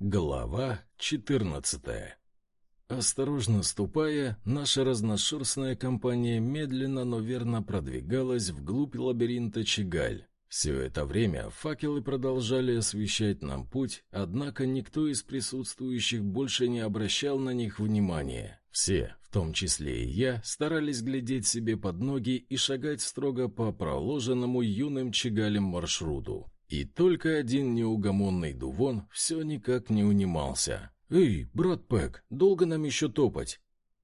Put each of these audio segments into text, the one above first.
Глава 14 Осторожно ступая, наша разношерстная компания медленно, но верно продвигалась вглубь лабиринта Чигаль. Все это время факелы продолжали освещать нам путь, однако никто из присутствующих больше не обращал на них внимания. Все, в том числе и я, старались глядеть себе под ноги и шагать строго по проложенному юным чигалем маршруту. И только один неугомонный Дувон все никак не унимался. «Эй, брат Пэк, долго нам еще топать?»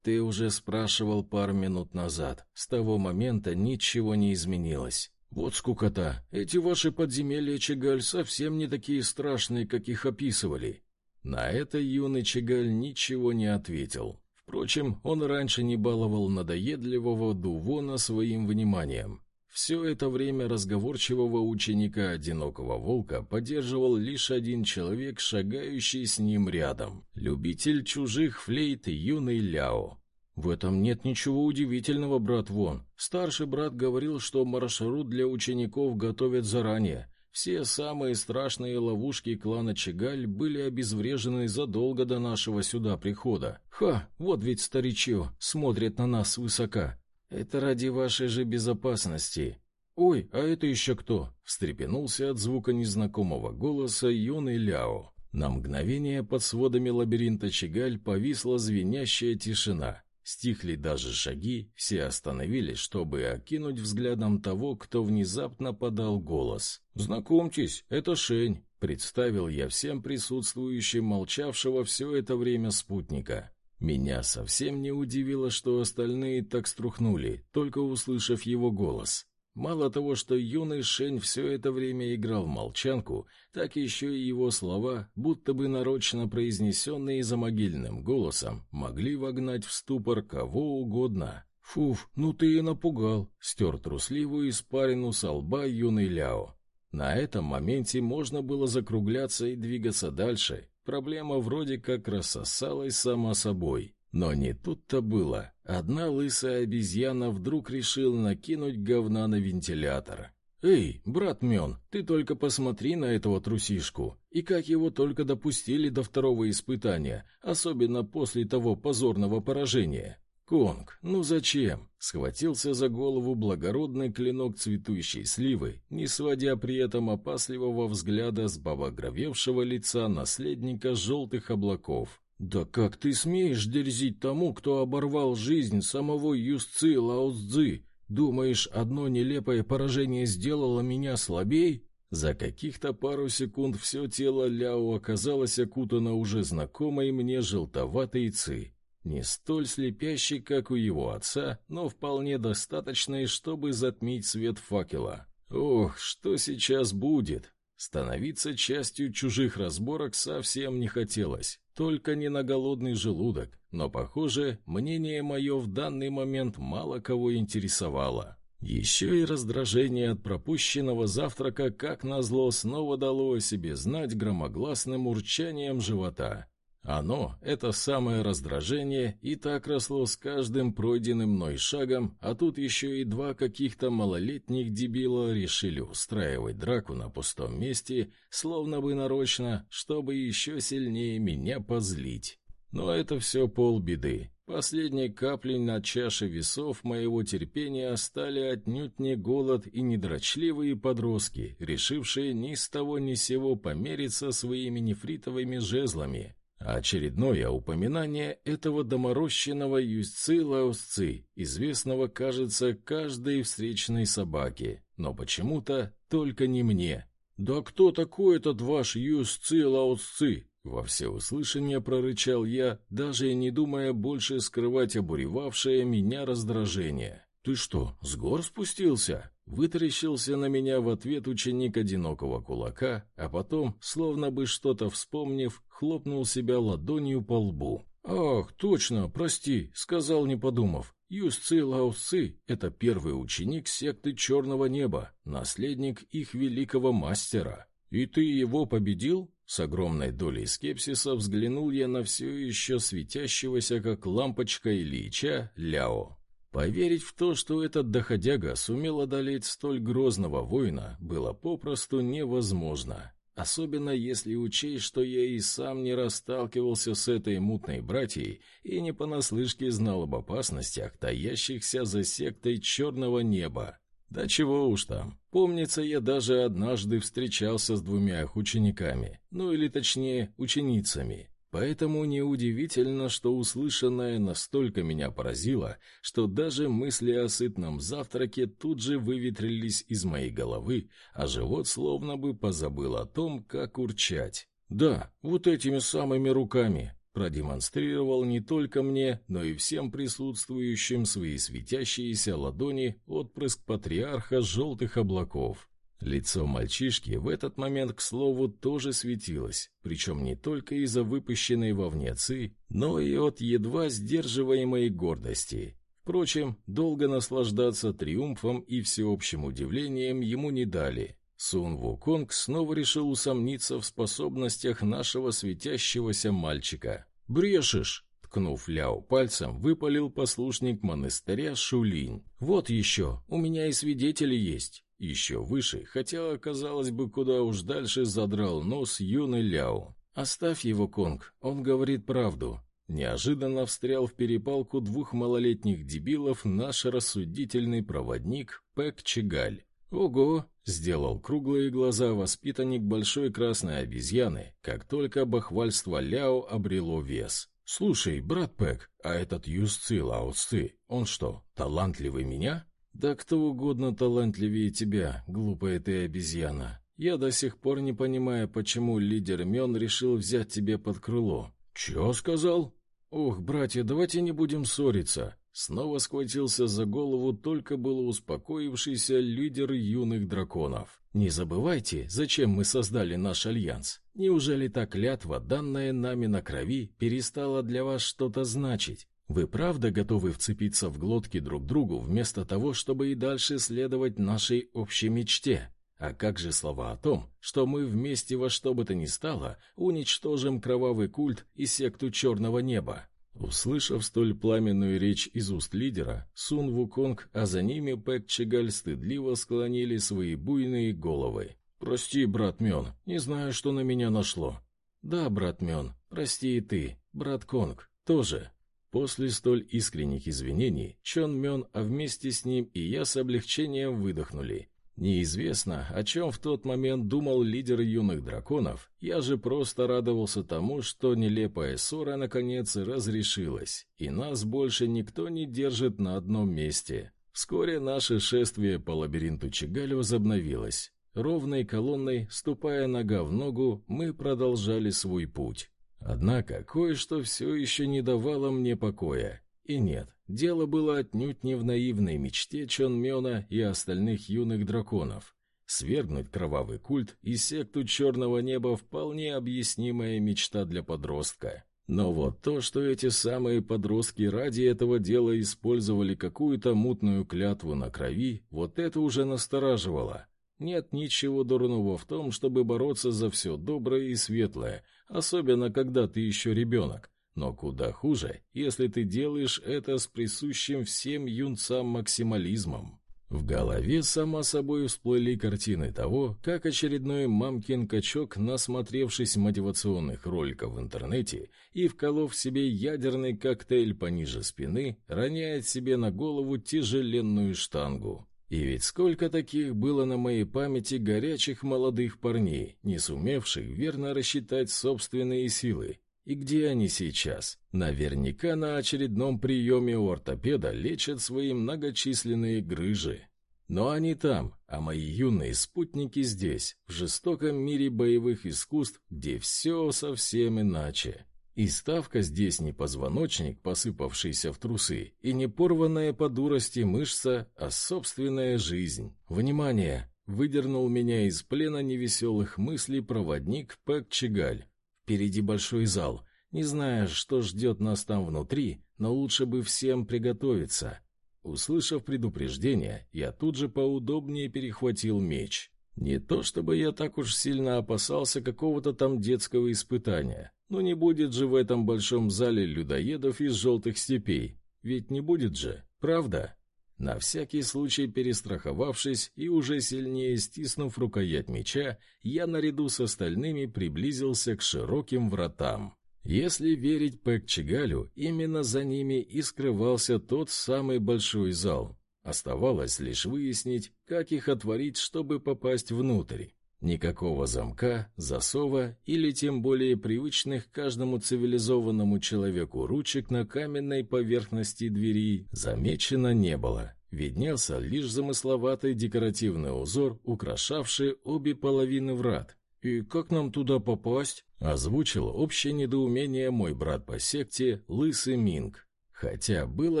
«Ты уже спрашивал пару минут назад. С того момента ничего не изменилось». «Вот скукота. Эти ваши подземелья, Чегаль, совсем не такие страшные, как их описывали». На это юный Чегаль ничего не ответил. Впрочем, он раньше не баловал надоедливого Дувона своим вниманием. Все это время разговорчивого ученика одинокого волка поддерживал лишь один человек, шагающий с ним рядом. Любитель чужих флейт юный Ляо. В этом нет ничего удивительного, брат Вон. Старший брат говорил, что маршрут для учеников готовят заранее. Все самые страшные ловушки клана Чигаль были обезврежены задолго до нашего сюда прихода. Ха, вот ведь старичье смотрит на нас свысока. «Это ради вашей же безопасности». «Ой, а это еще кто?» — встрепенулся от звука незнакомого голоса юный Ляо. На мгновение под сводами лабиринта Чигаль повисла звенящая тишина. Стихли даже шаги, все остановились, чтобы окинуть взглядом того, кто внезапно подал голос. «Знакомьтесь, это Шень», — представил я всем присутствующим молчавшего все это время спутника. Меня совсем не удивило, что остальные так струхнули, только услышав его голос. Мало того, что юный Шень все это время играл в молчанку, так еще и его слова, будто бы нарочно произнесенные за могильным голосом, могли вогнать в ступор кого угодно. «Фуф, ну ты и напугал!» — стер трусливую испарину со лба юный Ляо. На этом моменте можно было закругляться и двигаться дальше, Проблема вроде как рассосалась сама собой. Но не тут-то было. Одна лысая обезьяна вдруг решила накинуть говна на вентилятор. «Эй, брат Мен, ты только посмотри на этого трусишку. И как его только допустили до второго испытания, особенно после того позорного поражения. «Конг, ну зачем?» — схватился за голову благородный клинок цветущей сливы, не сводя при этом опасливого взгляда с бабогровевшего лица наследника желтых облаков. «Да как ты смеешь дерзить тому, кто оборвал жизнь самого Юсцы Лаоцзы? Думаешь, одно нелепое поражение сделало меня слабей?» За каких-то пару секунд все тело Ляо оказалось окутано уже знакомой мне желтоватой ци. Не столь слепящий, как у его отца, но вполне достаточный, чтобы затмить свет факела. Ох, что сейчас будет? Становиться частью чужих разборок совсем не хотелось, только не на голодный желудок, но, похоже, мнение мое в данный момент мало кого интересовало. Еще и раздражение от пропущенного завтрака, как назло, снова дало о себе знать громогласным урчанием живота. Оно, это самое раздражение, и так росло с каждым пройденным мной шагом, а тут еще и два каких-то малолетних дебила решили устраивать драку на пустом месте, словно бы нарочно, чтобы еще сильнее меня позлить. Но это все полбеды. Последней каплей на чаше весов моего терпения стали отнюдь не голод и недрочливые подростки, решившие ни с того ни сего помериться своими нефритовыми жезлами, Очередное упоминание этого доморощенного юзцы Лаосцы, известного, кажется, каждой встречной собаке, но почему-то только не мне. «Да кто такой этот ваш юзцы Лаосцы?» Во всеуслышание прорычал я, даже не думая больше скрывать обуревавшее меня раздражение. «Ты что, с гор спустился?» Вытаращился на меня в ответ ученик одинокого кулака, а потом, словно бы что-то вспомнив, хлопнул себя ладонью по лбу. «Ах, точно, прости», — сказал, не подумав. Юсцы Лаосы — это первый ученик секты Черного Неба, наследник их великого мастера. И ты его победил? С огромной долей скепсиса взглянул я на все еще светящегося, как лампочка Ильича, Ляо. Поверить в то, что этот доходяга сумел одолеть столь грозного воина, было попросту невозможно. Особенно если учесть, что я и сам не расталкивался с этой мутной братьей и не понаслышке знал об опасностях, таящихся за сектой черного неба. Да чего уж там. Помнится, я даже однажды встречался с двумя учениками, ну или точнее, ученицами. Поэтому неудивительно, что услышанное настолько меня поразило, что даже мысли о сытном завтраке тут же выветрились из моей головы, а живот словно бы позабыл о том, как урчать. Да, вот этими самыми руками продемонстрировал не только мне, но и всем присутствующим свои светящиеся ладони отпрыск патриарха желтых облаков. Лицо мальчишки в этот момент, к слову, тоже светилось, причем не только из-за выпущенной вовне ци, но и от едва сдерживаемой гордости. Впрочем, долго наслаждаться триумфом и всеобщим удивлением ему не дали. Сун Вуконг снова решил усомниться в способностях нашего светящегося мальчика. «Брешешь!» Ткнув Ляо пальцем, выпалил послушник монастыря Шулинь. «Вот еще, у меня и свидетели есть». Еще выше, хотя, казалось бы, куда уж дальше задрал нос юный Ляо. «Оставь его, Конг, он говорит правду». Неожиданно встрял в перепалку двух малолетних дебилов наш рассудительный проводник Пэк Чигаль. «Ого!» — сделал круглые глаза воспитанник большой красной обезьяны, как только бахвальство Ляо обрело вес. «Слушай, брат Пэк, а этот Юсци Лао Ци, он что, талантливый меня?» «Да кто угодно талантливее тебя, глупая ты обезьяна. Я до сих пор не понимаю, почему лидер Мён решил взять тебя под крыло». «Чё сказал?» «Ох, братья, давайте не будем ссориться». Снова схватился за голову только было успокоившийся лидер юных драконов. «Не забывайте, зачем мы создали наш альянс. Неужели та клятва, данная нами на крови, перестала для вас что-то значить? Вы правда готовы вцепиться в глотки друг другу вместо того, чтобы и дальше следовать нашей общей мечте? А как же слова о том, что мы вместе во что бы то ни стало уничтожим кровавый культ и секту черного неба? Услышав столь пламенную речь из уст лидера, Сун Вуконг, а за ними Пэк Чигаль стыдливо склонили свои буйные головы. «Прости, брат Мён, не знаю, что на меня нашло». «Да, брат Мён, прости и ты, брат Конг, тоже». После столь искренних извинений Чон Мён, а вместе с ним и я с облегчением выдохнули. Неизвестно, о чем в тот момент думал лидер юных драконов, я же просто радовался тому, что нелепая ссора наконец разрешилась, и нас больше никто не держит на одном месте. Вскоре наше шествие по лабиринту Чигаль возобновилось. Ровной колонной, ступая нога в ногу, мы продолжали свой путь. Однако кое-что все еще не давало мне покоя. И нет, дело было отнюдь не в наивной мечте Чон Мёна и остальных юных драконов. Свергнуть кровавый культ и секту черного неба вполне объяснимая мечта для подростка. Но вот то, что эти самые подростки ради этого дела использовали какую-то мутную клятву на крови, вот это уже настораживало. Нет ничего дурного в том, чтобы бороться за все доброе и светлое, особенно когда ты еще ребенок. Но куда хуже, если ты делаешь это с присущим всем юнцам максимализмом. В голове сама собой всплыли картины того, как очередной мамкин качок, насмотревшись мотивационных роликов в интернете и вколов себе ядерный коктейль пониже спины, роняет себе на голову тяжеленную штангу. И ведь сколько таких было на моей памяти горячих молодых парней, не сумевших верно рассчитать собственные силы. И где они сейчас? Наверняка на очередном приеме у ортопеда лечат свои многочисленные грыжи. Но они там, а мои юные спутники здесь, в жестоком мире боевых искусств, где все совсем иначе. И ставка здесь не позвоночник, посыпавшийся в трусы, и не порванная по дурости мышца, а собственная жизнь. Внимание! Выдернул меня из плена невеселых мыслей проводник Пэк Чигаль. Впереди большой зал. Не знаю, что ждет нас там внутри, но лучше бы всем приготовиться. Услышав предупреждение, я тут же поудобнее перехватил меч. Не то чтобы я так уж сильно опасался какого-то там детского испытания, но не будет же в этом большом зале людоедов из желтых степей. Ведь не будет же, правда? На всякий случай перестраховавшись и уже сильнее стиснув рукоять меча, я наряду с остальными приблизился к широким вратам. Если верить Пэк-Чигалю, именно за ними и скрывался тот самый большой зал. Оставалось лишь выяснить, как их отворить, чтобы попасть внутрь. Никакого замка, засова или тем более привычных каждому цивилизованному человеку ручек на каменной поверхности двери замечено не было. Виднелся лишь замысловатый декоративный узор, украшавший обе половины врат. «И как нам туда попасть?» — озвучил общее недоумение мой брат по секте Лысый Минг. Хотя было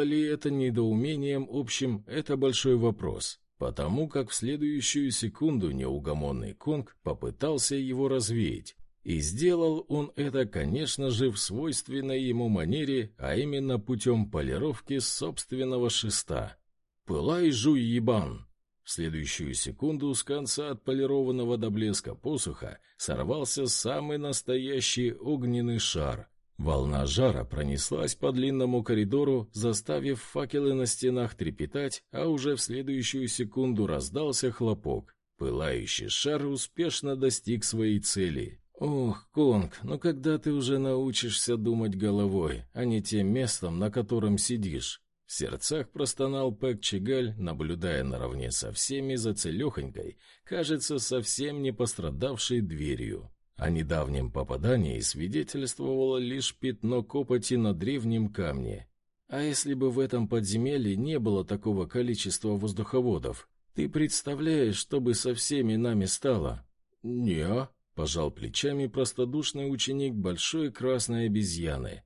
ли это недоумением общим, это большой вопрос потому как в следующую секунду неугомонный Конг попытался его развеять. И сделал он это, конечно же, в свойственной ему манере, а именно путем полировки собственного шеста. «Пылай, жуй, ебан!» В следующую секунду с конца отполированного до блеска посуха сорвался самый настоящий огненный шар, Волна жара пронеслась по длинному коридору, заставив факелы на стенах трепетать, а уже в следующую секунду раздался хлопок. Пылающий шар успешно достиг своей цели. «Ох, Конг, ну когда ты уже научишься думать головой, а не тем местом, на котором сидишь?» В сердцах простонал Пэк Чигаль, наблюдая наравне со всеми за целехонькой, кажется, совсем не пострадавшей дверью. О недавнем попадании свидетельствовало лишь пятно копоти на древнем камне. А если бы в этом подземелье не было такого количества воздуховодов, ты представляешь, что бы со всеми нами стало? Не, пожал плечами простодушный ученик большой красной обезьяны.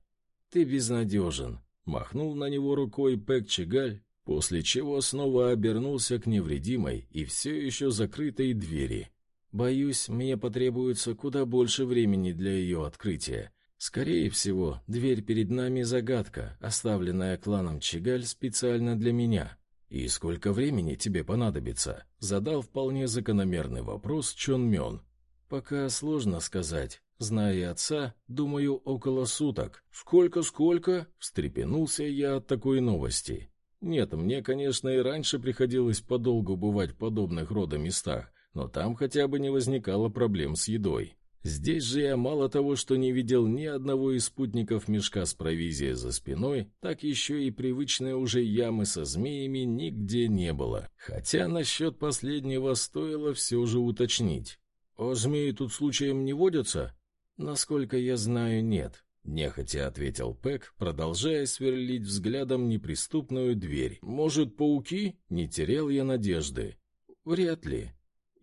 Ты безнадежен. Махнул на него рукой Пэк Чигаль, после чего снова обернулся к невредимой и все еще закрытой двери. Боюсь, мне потребуется куда больше времени для ее открытия. Скорее всего, дверь перед нами загадка, оставленная кланом Чигаль специально для меня. И сколько времени тебе понадобится? Задал вполне закономерный вопрос Чон Мён. Пока сложно сказать. Зная отца, думаю, около суток. Сколько-сколько? Встрепенулся я от такой новости. Нет, мне, конечно, и раньше приходилось подолгу бывать в подобных рода местах, но там хотя бы не возникало проблем с едой. Здесь же я мало того, что не видел ни одного из спутников мешка с провизией за спиной, так еще и привычной уже ямы со змеями нигде не было. Хотя насчет последнего стоило все же уточнить. «А змеи тут случаем не водятся?» «Насколько я знаю, нет», — нехотя ответил Пэк, продолжая сверлить взглядом неприступную дверь. «Может, пауки?» — не терял я надежды. «Вряд ли.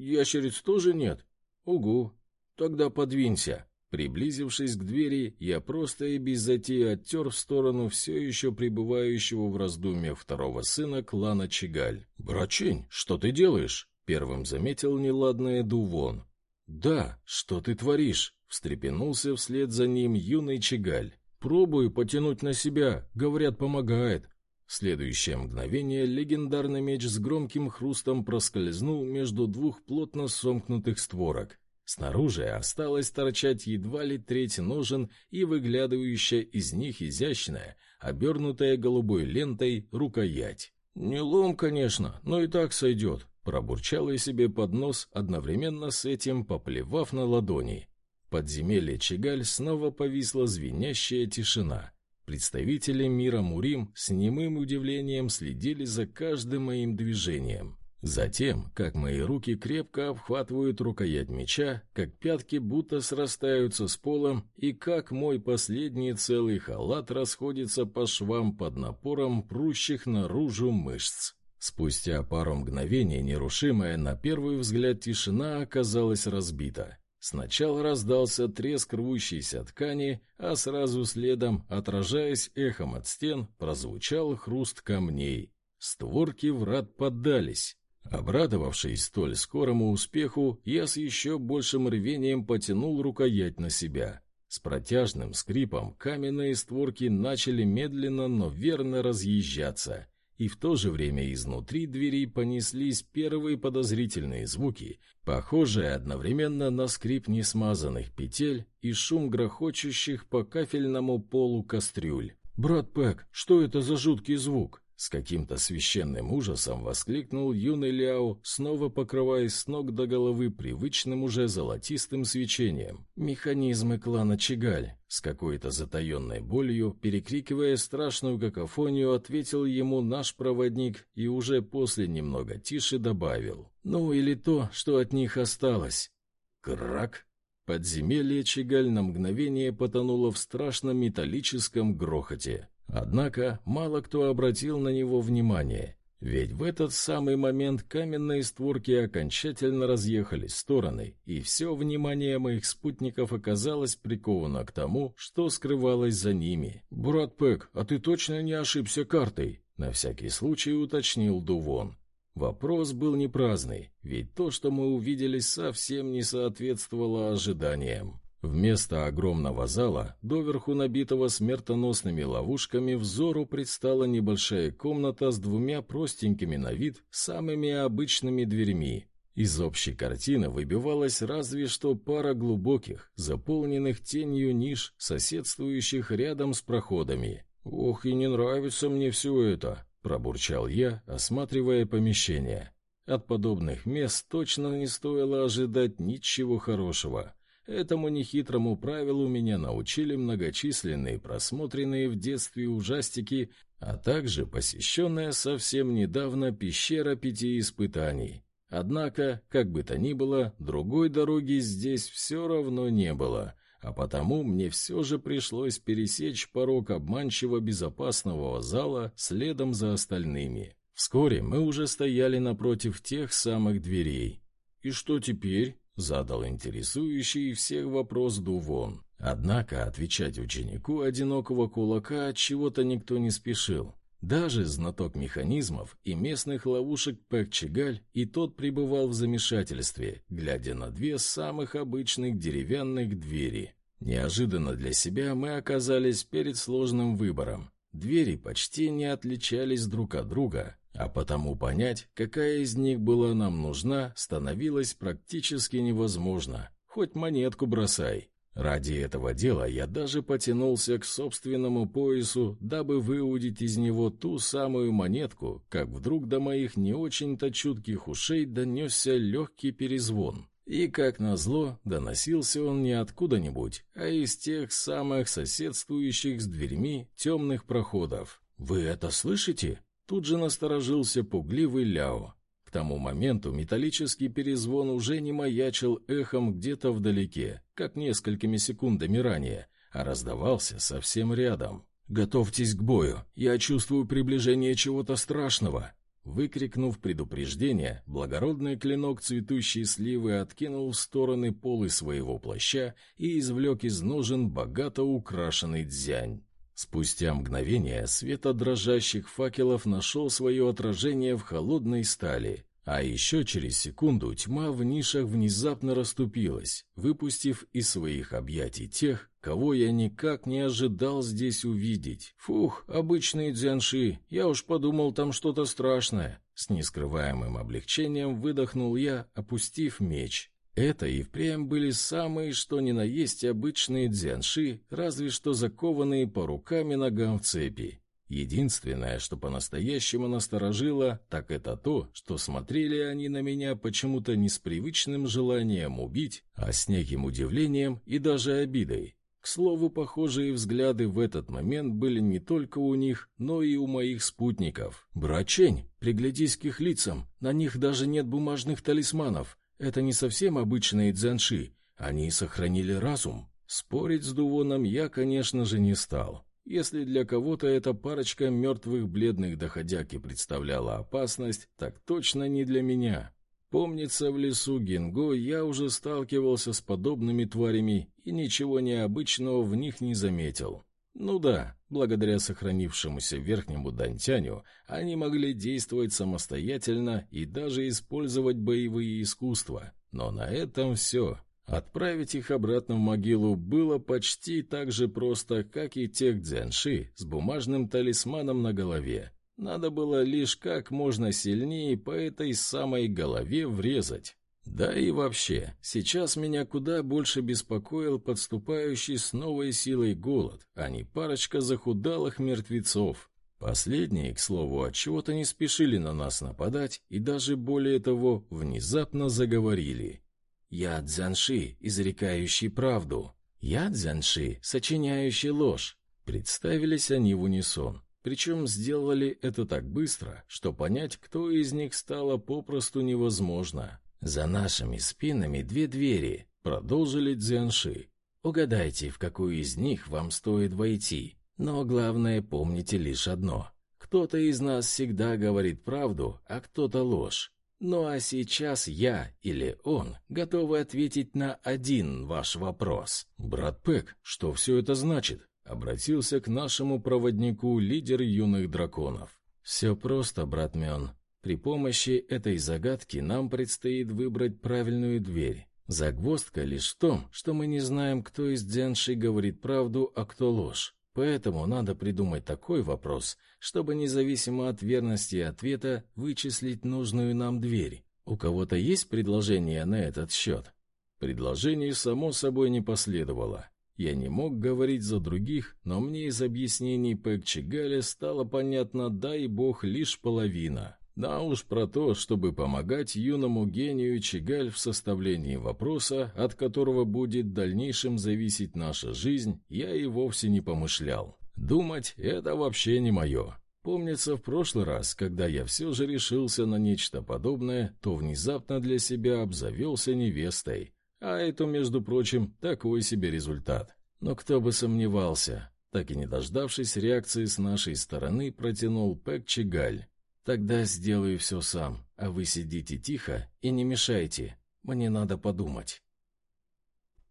Ящериц тоже нет? Угу. Тогда подвинься. Приблизившись к двери, я просто и без затеи оттер в сторону все еще пребывающего в раздумье второго сына клана Чигаль. «Брачень, что ты делаешь?» — первым заметил неладное Дувон. «Да, что ты творишь?» — встрепенулся вслед за ним юный Чигаль. «Пробую потянуть на себя, говорят, помогает. Следующее мгновение легендарный меч с громким хрустом проскользнул между двух плотно сомкнутых створок. Снаружи осталось торчать едва ли треть ножен и выглядывающая из них изящная, обернутая голубой лентой, рукоять. «Не лом, конечно, но и так сойдет», — пробурчал я себе под нос, одновременно с этим поплевав на ладони. В подземелье Чигаль снова повисла звенящая тишина — Представители мира Мурим с немым удивлением следили за каждым моим движением. Затем, как мои руки крепко обхватывают рукоять меча, как пятки будто срастаются с полом, и как мой последний целый халат расходится по швам под напором прущих наружу мышц. Спустя пару мгновений нерушимая на первый взгляд тишина оказалась разбита. Сначала раздался треск рвущейся ткани, а сразу следом, отражаясь эхом от стен, прозвучал хруст камней. Створки врат поддались. Обрадовавшись столь скорому успеху, я с еще большим рвением потянул рукоять на себя. С протяжным скрипом каменные створки начали медленно, но верно разъезжаться и в то же время изнутри двери понеслись первые подозрительные звуки, похожие одновременно на скрип несмазанных петель и шум грохочущих по кафельному полу кастрюль. «Брат Пэк, что это за жуткий звук?» С каким-то священным ужасом воскликнул юный Ляо, снова покрываясь с ног до головы привычным уже золотистым свечением. Механизмы клана Чигаль. С какой-то затаенной болью, перекрикивая страшную какофонию, ответил ему наш проводник и уже после немного тише добавил. «Ну или то, что от них осталось». Крак! Подземелье Чигаль на мгновение потонуло в страшном металлическом грохоте. Однако мало кто обратил на него внимание, ведь в этот самый момент каменные створки окончательно разъехались в стороны, и все внимание моих спутников оказалось приковано к тому, что скрывалось за ними. «Брат Пэк, а ты точно не ошибся картой?» — на всякий случай уточнил Дувон. Вопрос был не праздный, ведь то, что мы увидели, совсем не соответствовало ожиданиям. Вместо огромного зала, доверху набитого смертоносными ловушками, взору предстала небольшая комната с двумя простенькими на вид самыми обычными дверьми. Из общей картины выбивалась разве что пара глубоких, заполненных тенью ниш, соседствующих рядом с проходами. «Ох, и не нравится мне все это!» — пробурчал я, осматривая помещение. От подобных мест точно не стоило ожидать ничего хорошего. Этому нехитрому правилу меня научили многочисленные просмотренные в детстве ужастики, а также посещенная совсем недавно пещера пяти испытаний. Однако, как бы то ни было, другой дороги здесь все равно не было, а потому мне все же пришлось пересечь порог обманчиво безопасного зала следом за остальными. Вскоре мы уже стояли напротив тех самых дверей. «И что теперь?» Задал интересующий всех вопрос Дувон. Однако отвечать ученику одинокого кулака от чего-то никто не спешил. Даже знаток механизмов и местных ловушек Пэкчигаль и тот пребывал в замешательстве, глядя на две самых обычных деревянных двери. Неожиданно для себя мы оказались перед сложным выбором. Двери почти не отличались друг от друга, а потому понять, какая из них была нам нужна, становилось практически невозможно. Хоть монетку бросай. Ради этого дела я даже потянулся к собственному поясу, дабы выудить из него ту самую монетку, как вдруг до моих не очень-то чутких ушей донесся легкий перезвон. И, как назло, доносился он не откуда-нибудь, а из тех самых соседствующих с дверьми темных проходов. «Вы это слышите?» Тут же насторожился пугливый Ляо. К тому моменту металлический перезвон уже не маячил эхом где-то вдалеке, как несколькими секундами ранее, а раздавался совсем рядом. «Готовьтесь к бою, я чувствую приближение чего-то страшного!» Выкрикнув предупреждение, благородный клинок цветущей сливы откинул в стороны полы своего плаща и извлек из ножен богато украшенный дзянь. Спустя мгновение свет от дрожащих факелов нашел свое отражение в холодной стали, а еще через секунду тьма в нишах внезапно расступилась, выпустив из своих объятий тех, кого я никак не ожидал здесь увидеть. Фух, обычные дзянши, я уж подумал, там что-то страшное. С нескрываемым облегчением выдохнул я, опустив меч. Это и впрямь были самые что ни на есть обычные дзянши, разве что закованные по рукам и ногам в цепи. Единственное, что по-настоящему насторожило, так это то, что смотрели они на меня почему-то не с привычным желанием убить, а с неким удивлением и даже обидой. К слову, похожие взгляды в этот момент были не только у них, но и у моих спутников. «Брачень, приглядись к их лицам, на них даже нет бумажных талисманов, это не совсем обычные дзянши, они сохранили разум. Спорить с Дувоном я, конечно же, не стал. Если для кого-то эта парочка мертвых бледных доходяги представляла опасность, так точно не для меня. Помнится, в лесу Гинго я уже сталкивался с подобными тварями и ничего необычного в них не заметил. Ну да, благодаря сохранившемуся верхнему дантяню, они могли действовать самостоятельно и даже использовать боевые искусства. Но на этом все. Отправить их обратно в могилу было почти так же просто, как и тех дзянши с бумажным талисманом на голове. Надо было лишь как можно сильнее по этой самой голове врезать. Да и вообще, сейчас меня куда больше беспокоил подступающий с новой силой голод, а не парочка захудалых мертвецов. Последние, к слову, от чего-то не спешили на нас нападать и даже более того, внезапно заговорили. «Я Дзянши, изрекающий правду. Я Дзянши, сочиняющий ложь». Представились они в унисон. Причем сделали это так быстро, что понять, кто из них стало попросту невозможно. «За нашими спинами две двери», — продолжили Дзянши. «Угадайте, в какую из них вам стоит войти. Но главное, помните лишь одно. Кто-то из нас всегда говорит правду, а кто-то ложь. Ну а сейчас я или он готовы ответить на один ваш вопрос. Брат Пэк, что все это значит? Обратился к нашему проводнику лидер юных драконов. Все просто, брат Мён. При помощи этой загадки нам предстоит выбрать правильную дверь. Загвоздка лишь в том, что мы не знаем, кто из Дзянши говорит правду, а кто ложь. Поэтому надо придумать такой вопрос, чтобы независимо от верности ответа вычислить нужную нам дверь. У кого-то есть предложение на этот счет? Предложений, само собой, не последовало. Я не мог говорить за других, но мне из объяснений Пэк Чигаля стало понятно, дай бог, лишь половина. Да уж про то, чтобы помогать юному гению Чигаль в составлении вопроса, от которого будет в дальнейшем зависеть наша жизнь, я и вовсе не помышлял. Думать — это вообще не мое. Помнится, в прошлый раз, когда я все же решился на нечто подобное, то внезапно для себя обзавелся невестой. А это, между прочим, такой себе результат. Но кто бы сомневался. Так и не дождавшись реакции с нашей стороны, протянул Пэк Чигаль. Тогда сделаю все сам, а вы сидите тихо и не мешайте. Мне надо подумать.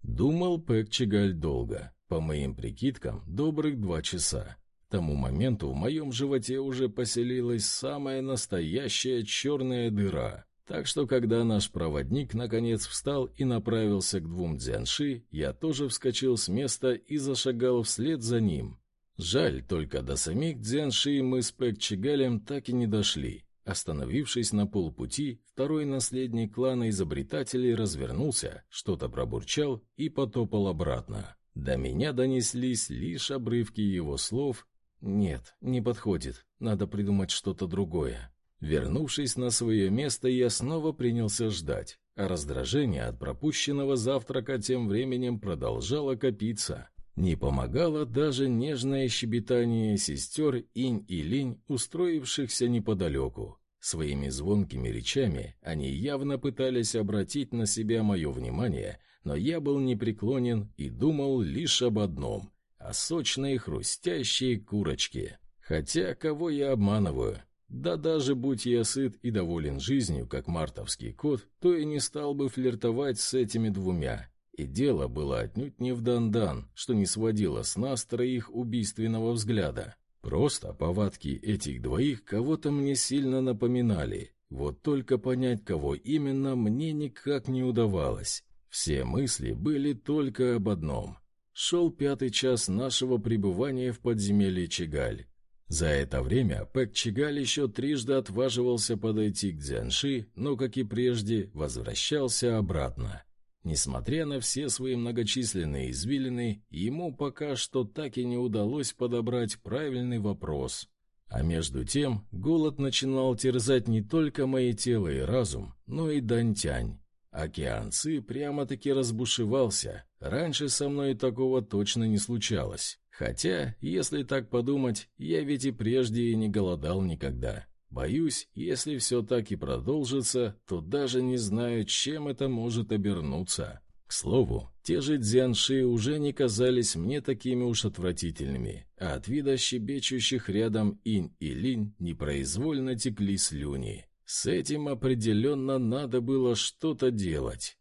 Думал Пэк Чигаль долго, по моим прикидкам, добрых два часа. К тому моменту в моем животе уже поселилась самая настоящая черная дыра. Так что, когда наш проводник наконец встал и направился к двум дзянши, я тоже вскочил с места и зашагал вслед за ним. Жаль, только до самих Дзянши мы с Пэк Чигалем так и не дошли. Остановившись на полпути, второй наследник клана изобретателей развернулся, что-то пробурчал и потопал обратно. До меня донеслись лишь обрывки его слов «Нет, не подходит, надо придумать что-то другое». Вернувшись на свое место, я снова принялся ждать, а раздражение от пропущенного завтрака тем временем продолжало копиться. Не помогало даже нежное щебетание сестер Инь и Линь, устроившихся неподалеку. Своими звонкими речами они явно пытались обратить на себя мое внимание, но я был непреклонен и думал лишь об одном — о сочной хрустящей курочке. Хотя кого я обманываю? Да даже будь я сыт и доволен жизнью, как мартовский кот, то и не стал бы флиртовать с этими двумя. И дело было отнюдь не в Дандан, что не сводило с нас троих убийственного взгляда. Просто повадки этих двоих кого-то мне сильно напоминали. Вот только понять, кого именно, мне никак не удавалось. Все мысли были только об одном. Шел пятый час нашего пребывания в подземелье Чигаль. За это время Пэк Чигаль еще трижды отваживался подойти к Дзянши, но, как и прежде, возвращался обратно. Несмотря на все свои многочисленные извилины, ему пока что так и не удалось подобрать правильный вопрос. А между тем, голод начинал терзать не только мое тело и разум, но и Дантянь. Океан Ци прямо-таки разбушевался. Раньше со мной такого точно не случалось. Хотя, если так подумать, я ведь и прежде не голодал никогда. Боюсь, если все так и продолжится, то даже не знаю, чем это может обернуться. К слову, те же дзянши уже не казались мне такими уж отвратительными, а от вида щебечущих рядом инь и линь непроизвольно текли слюни. С этим определенно надо было что-то делать.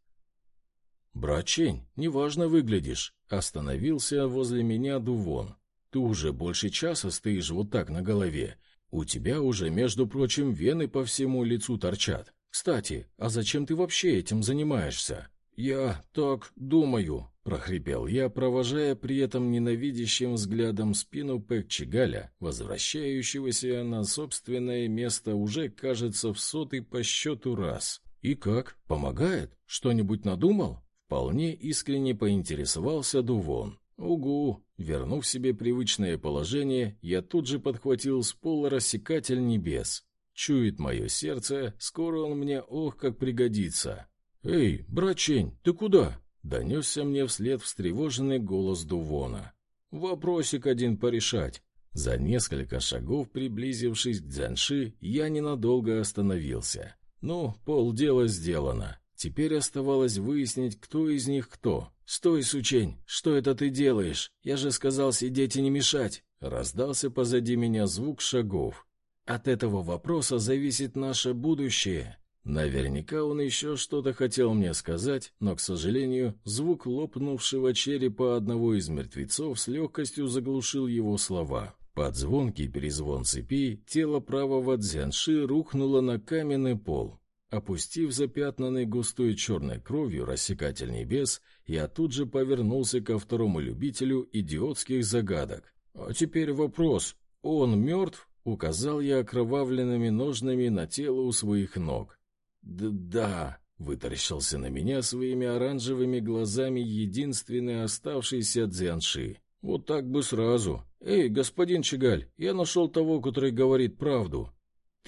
«Брачень, неважно выглядишь», — остановился возле меня Дувон. «Ты уже больше часа стоишь вот так на голове, у тебя уже, между прочим, вены по всему лицу торчат. Кстати, а зачем ты вообще этим занимаешься? Я так думаю, прохрипел я, провожая при этом ненавидящим взглядом спину Пэк Чигаля, возвращающегося на собственное место уже, кажется, в сотый по счету раз. И как? Помогает? Что-нибудь надумал? Вполне искренне поинтересовался Дувон. «Угу, Вернув себе привычное положение, я тут же подхватил с пола рассекатель небес. Чует мое сердце, скоро он мне ох как пригодится. «Эй, брачень, ты куда?» — донесся мне вслед встревоженный голос Дувона. «Вопросик один порешать». За несколько шагов, приблизившись к Дзянши, я ненадолго остановился. Ну, полдела сделано. Теперь оставалось выяснить, кто из них кто. «Стой, сучень! Что это ты делаешь? Я же сказал сидеть и не мешать!» Раздался позади меня звук шагов. «От этого вопроса зависит наше будущее!» Наверняка он еще что-то хотел мне сказать, но, к сожалению, звук лопнувшего черепа одного из мертвецов с легкостью заглушил его слова. Под звонкий перезвон цепи тело правого дзянши рухнуло на каменный пол. Опустив запятнанный густой черной кровью рассекатель небес, я тут же повернулся ко второму любителю идиотских загадок. «А теперь вопрос. Он мертв?» — указал я окровавленными ножнами на тело у своих ног. «Да-да», — вытаращился на меня своими оранжевыми глазами единственный оставшийся дзянши. «Вот так бы сразу. Эй, господин Чигаль, я нашел того, который говорит правду».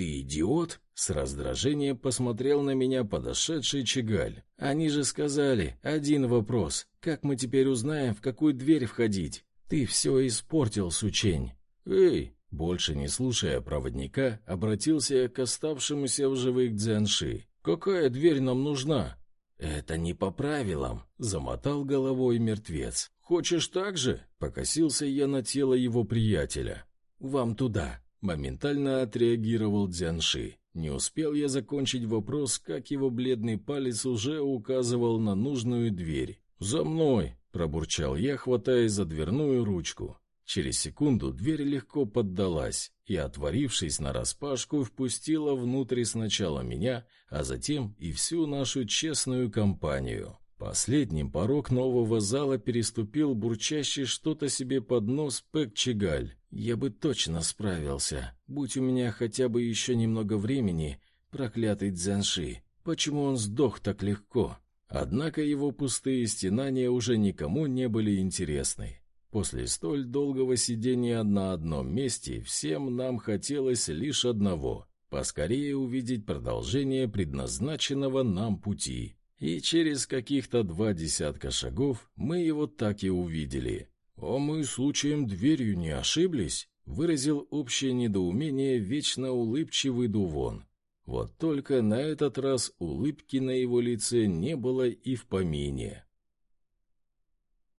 «Ты идиот?» С раздражением посмотрел на меня подошедший Чигаль. «Они же сказали, один вопрос. Как мы теперь узнаем, в какую дверь входить? Ты все испортил, сучень». «Эй!» Больше не слушая проводника, обратился к оставшемуся в живых дзянши. «Какая дверь нам нужна?» «Это не по правилам», — замотал головой мертвец. «Хочешь так же?» — покосился я на тело его приятеля. «Вам туда», — моментально отреагировал Дзянши. Не успел я закончить вопрос, как его бледный палец уже указывал на нужную дверь. «За мной!» — пробурчал я, хватаясь за дверную ручку. Через секунду дверь легко поддалась и, отворившись нараспашку, впустила внутрь сначала меня, а затем и всю нашу честную компанию. Последним порог нового зала переступил бурчащий что-то себе под нос Пэк Чигаль. Я бы точно справился, будь у меня хотя бы еще немного времени, проклятый Дзянши. Почему он сдох так легко? Однако его пустые стенания уже никому не были интересны. После столь долгого сидения на одном месте всем нам хотелось лишь одного — поскорее увидеть продолжение предназначенного нам пути. И через каких-то два десятка шагов мы его так и увидели. «А мы случаем дверью не ошиблись?» — выразил общее недоумение вечно улыбчивый Дувон. Вот только на этот раз улыбки на его лице не было и в помине.